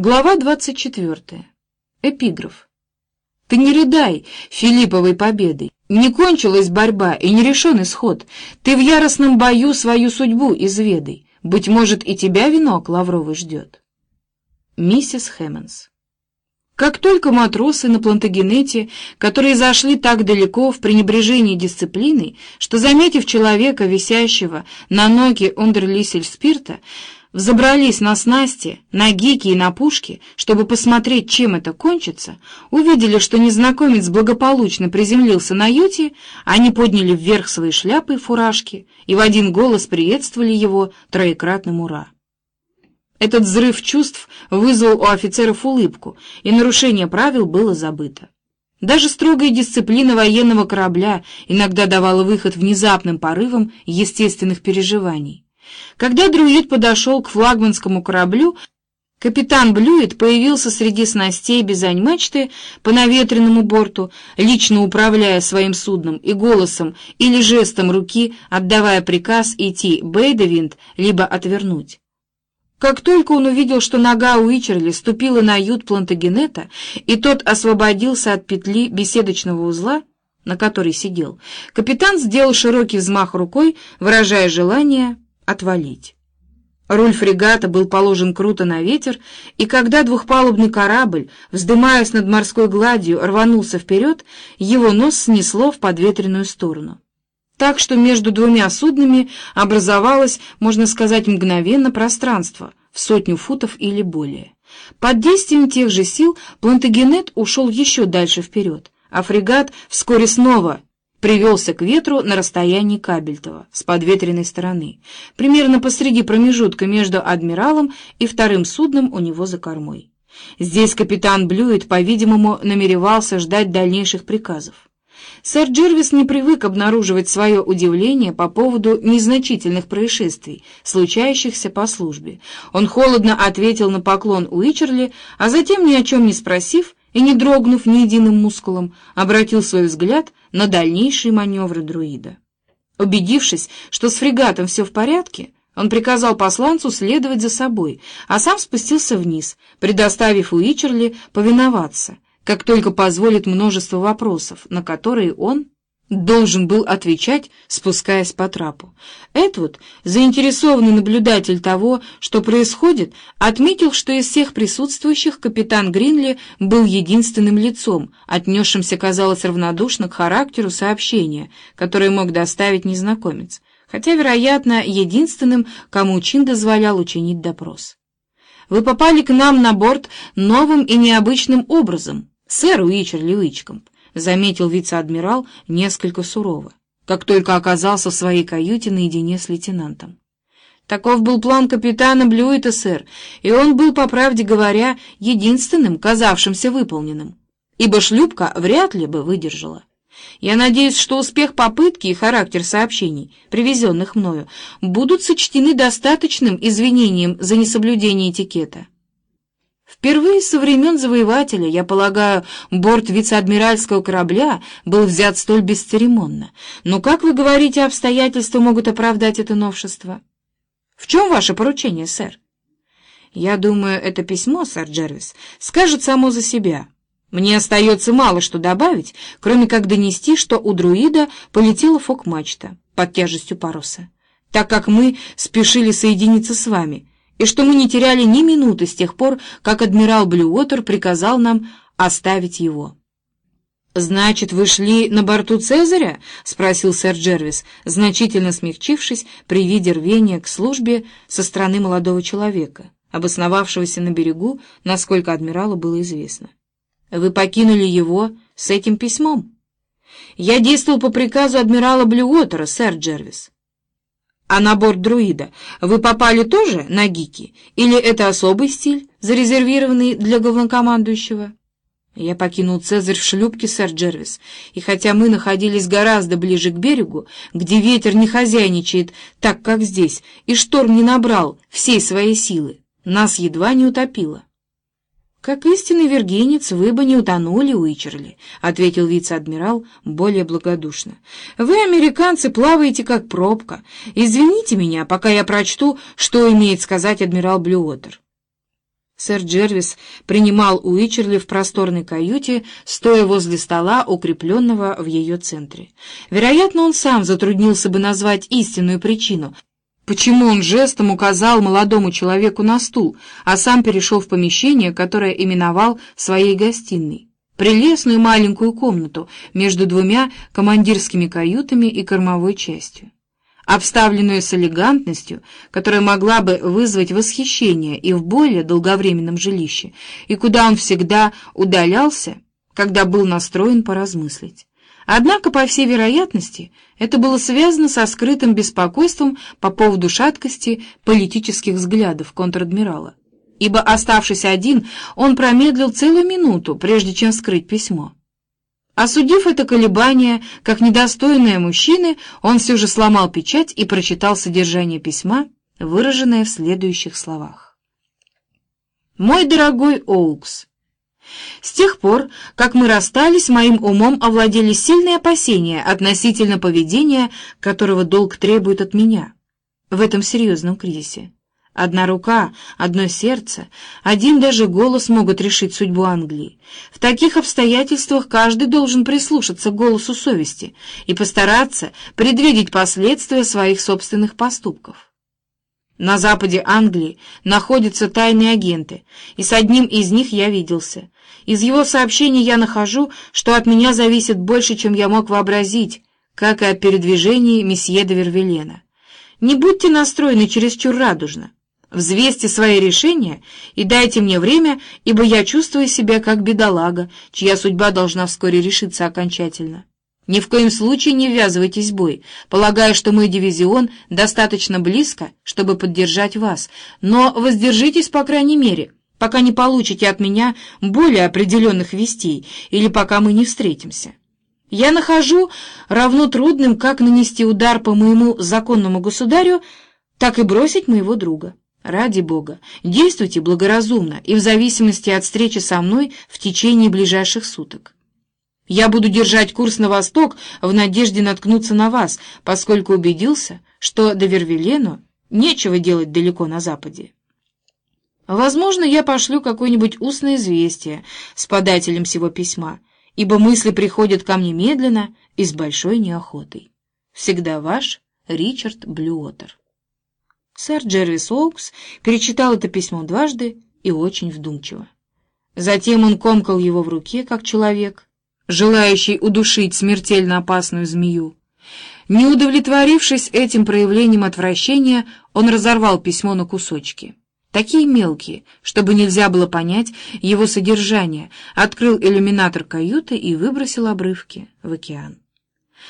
Глава 24. Эпиграф. Ты не рыдай Филипповой победой. Не кончилась борьба и не решен исход. Ты в яростном бою свою судьбу изведай. Быть может, и тебя венок лавровый ждет. Миссис Хэммонс. Как только матросы на Плантагенете, которые зашли так далеко в пренебрежении дисциплиной, что, заметив человека, висящего на ноге ундерлисель спирта, взобрались на снасти, на гики и на пушки, чтобы посмотреть, чем это кончится, увидели, что незнакомец благополучно приземлился на юте, они подняли вверх свои шляпы и фуражки и в один голос приветствовали его троекратным «Ура!». Этот взрыв чувств вызвал у офицеров улыбку, и нарушение правил было забыто. Даже строгая дисциплина военного корабля иногда давала выход внезапным порывам естественных переживаний. Когда друид подошел к флагманскому кораблю, капитан Блюет появился среди снастей бизань-мачты по наветренному борту, лично управляя своим судном и голосом или жестом руки, отдавая приказ идти бейдевинт, либо отвернуть. Как только он увидел, что нога Уичерли ступила на ют Плантагенета, и тот освободился от петли беседочного узла, на которой сидел, капитан сделал широкий взмах рукой, выражая желание отвалить. Руль фрегата был положен круто на ветер, и когда двухпалубный корабль, вздымаясь над морской гладью, рванулся вперед, его нос снесло в подветренную сторону. Так что между двумя суднами образовалось, можно сказать, мгновенно пространство в сотню футов или более. Под действием тех же сил Плантагенет ушел еще дальше вперед, а фрегат вскоре снова привелся к ветру на расстоянии Кабельтова с подветренной стороны, примерно посреди промежутка между адмиралом и вторым судном у него за кормой. Здесь капитан Блюит, по-видимому, намеревался ждать дальнейших приказов. Сэр Джервис не привык обнаруживать свое удивление по поводу незначительных происшествий, случающихся по службе. Он холодно ответил на поклон Уичерли, а затем, ни о чем не спросив, и, не дрогнув ни единым мускулом, обратил свой взгляд на дальнейшие маневры друида. Убедившись, что с фрегатом все в порядке, он приказал посланцу следовать за собой, а сам спустился вниз, предоставив Уичерли повиноваться, как только позволит множество вопросов, на которые он должен был отвечать, спускаясь по трапу. Эдвуд, заинтересованный наблюдатель того, что происходит, отметил, что из всех присутствующих капитан Гринли был единственным лицом, отнесшимся, казалось, равнодушно к характеру сообщения, которое мог доставить незнакомец, хотя, вероятно, единственным, кому чин дозволял учинить допрос. «Вы попали к нам на борт новым и необычным образом, сэр Уичерли Уичкомп», — заметил вице-адмирал несколько сурово, как только оказался в своей каюте наедине с лейтенантом. Таков был план капитана Блюита, сэр, и он был, по правде говоря, единственным, казавшимся выполненным, ибо шлюпка вряд ли бы выдержала. Я надеюсь, что успех попытки и характер сообщений, привезенных мною, будут сочтены достаточным извинением за несоблюдение этикета. Впервые со времен завоевателя, я полагаю, борт вице-адмиральского корабля был взят столь бесцеремонно. Но, как вы говорите, обстоятельства могут оправдать это новшество? В чем ваше поручение, сэр? Я думаю, это письмо, сэр Джервис, скажет само за себя. Мне остается мало что добавить, кроме как донести, что у друида полетела фок-мачта под тяжестью паруса, так как мы спешили соединиться с вами — и что мы не теряли ни минуты с тех пор, как адмирал Блюотер приказал нам оставить его. «Значит, вы шли на борту Цезаря?» — спросил сэр Джервис, значительно смягчившись при виде рвения к службе со стороны молодого человека, обосновавшегося на берегу, насколько адмиралу было известно. «Вы покинули его с этим письмом?» «Я действовал по приказу адмирала Блюотера, сэр Джервис». А на борт друида вы попали тоже на гики? Или это особый стиль, зарезервированный для главнокомандующего? Я покинул Цезарь в шлюпке, сэр Джервис, и хотя мы находились гораздо ближе к берегу, где ветер не хозяйничает так, как здесь, и шторм не набрал всей своей силы, нас едва не утопило. «Как истинный вергенец вы бы не утонули, Уичерли», — ответил вице-адмирал более благодушно. «Вы, американцы, плаваете как пробка. Извините меня, пока я прочту, что имеет сказать адмирал Блюотер». Сэр Джервис принимал Уичерли в просторной каюте, стоя возле стола, укрепленного в ее центре. Вероятно, он сам затруднился бы назвать истинную причину, почему он жестом указал молодому человеку на стул, а сам перешел в помещение, которое именовал своей гостиной. Прелестную маленькую комнату между двумя командирскими каютами и кормовой частью обставленную с элегантностью, которая могла бы вызвать восхищение и в более долговременном жилище, и куда он всегда удалялся, когда был настроен поразмыслить. Однако, по всей вероятности, это было связано со скрытым беспокойством по поводу шаткости политических взглядов контр-адмирала, ибо, оставшись один, он промедлил целую минуту, прежде чем скрыть письмо. Осудив это колебание как недостойное мужчины, он все же сломал печать и прочитал содержание письма, выраженное в следующих словах. «Мой дорогой Оукс, с тех пор, как мы расстались, моим умом овладели сильные опасения относительно поведения, которого долг требует от меня в этом серьезном кризисе. Одна рука, одно сердце, один даже голос могут решить судьбу Англии. В таких обстоятельствах каждый должен прислушаться к голосу совести и постараться предвидеть последствия своих собственных поступков. На западе Англии находятся тайные агенты, и с одним из них я виделся. Из его сообщений я нахожу, что от меня зависит больше, чем я мог вообразить, как и от передвижений месье де Вервелена. Не будьте настроены чересчур радужно. Взвесьте свои решения и дайте мне время, ибо я чувствую себя как бедолага, чья судьба должна вскоре решиться окончательно. Ни в коем случае не ввязывайтесь в бой, полагая, что мой дивизион достаточно близко, чтобы поддержать вас, но воздержитесь, по крайней мере, пока не получите от меня более определенных вестей или пока мы не встретимся. Я нахожу равно трудным, как нанести удар по моему законному государю, так и бросить моего друга. Ради Бога, действуйте благоразумно и в зависимости от встречи со мной в течение ближайших суток. Я буду держать курс на восток в надежде наткнуться на вас, поскольку убедился, что до Вервилену нечего делать далеко на западе. Возможно, я пошлю какое-нибудь устное известие с подателем всего письма, ибо мысли приходят ко мне медленно и с большой неохотой. Всегда ваш Ричард Блюотер. Сэр Джервис Оукс перечитал это письмо дважды и очень вдумчиво. Затем он комкал его в руке, как человек, желающий удушить смертельно опасную змею. Не удовлетворившись этим проявлением отвращения, он разорвал письмо на кусочки. Такие мелкие, чтобы нельзя было понять его содержание, открыл иллюминатор каюты и выбросил обрывки в океан.